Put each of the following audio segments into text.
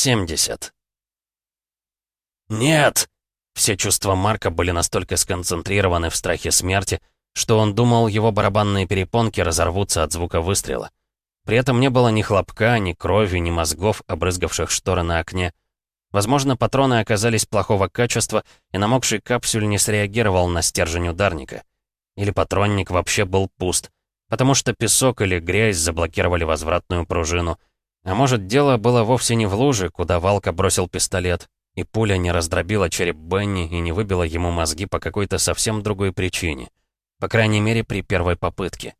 70. «Нет!» Все чувства Марка были настолько сконцентрированы в страхе смерти, что он думал, его барабанные перепонки разорвутся от звука выстрела. При этом не было ни хлопка, ни крови, ни мозгов, обрызгавших шторы на окне. Возможно, патроны оказались плохого качества, и намокший капсюль не среагировал на стержень ударника. Или патронник вообще был пуст, потому что песок или грязь заблокировали возвратную пружину. А может, дело было вовсе не в луже, куда Валка бросил пистолет, и пуля не раздробила череп Бенни и не выбила ему мозги по какой-то совсем другой причине. По крайней мере, при первой попытке.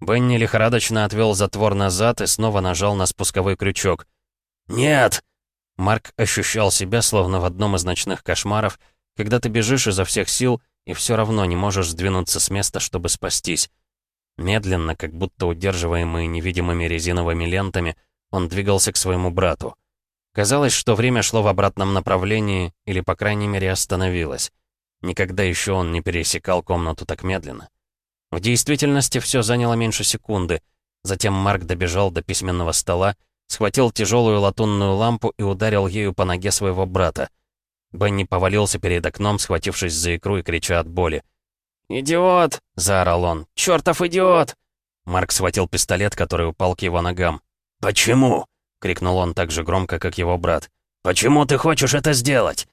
Бенни лихорадочно отвел затвор назад и снова нажал на спусковой крючок. «Нет!» Марк ощущал себя словно в одном из ночных кошмаров, когда ты бежишь изо всех сил и все равно не можешь сдвинуться с места, чтобы спастись. Медленно, как будто удерживаемый невидимыми резиновыми лентами, он двигался к своему брату. Казалось, что время шло в обратном направлении, или, по крайней мере, остановилось. Никогда еще он не пересекал комнату так медленно. В действительности все заняло меньше секунды. Затем Марк добежал до письменного стола, схватил тяжелую латунную лампу и ударил ею по ноге своего брата. Бенни повалился перед окном, схватившись за икру и крича от боли. «Идиот!» — заорал он. «Чёртов идиот!» Марк схватил пистолет, который упал к его ногам. «Почему?» — крикнул он так же громко, как его брат. «Почему ты хочешь это сделать?»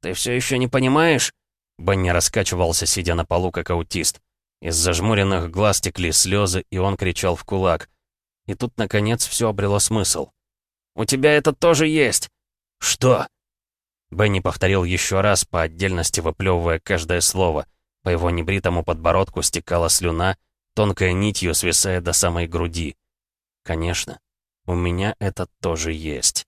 «Ты все еще не понимаешь?» Бенни раскачивался, сидя на полу, как аутист. Из зажмуренных глаз текли слезы, и он кричал в кулак. И тут, наконец, все обрело смысл. «У тебя это тоже есть!» «Что?» Бенни повторил еще раз, по отдельности выплевывая каждое слово. По его небритому подбородку стекала слюна, тонкой нитью свисая до самой груди. «Конечно, у меня это тоже есть».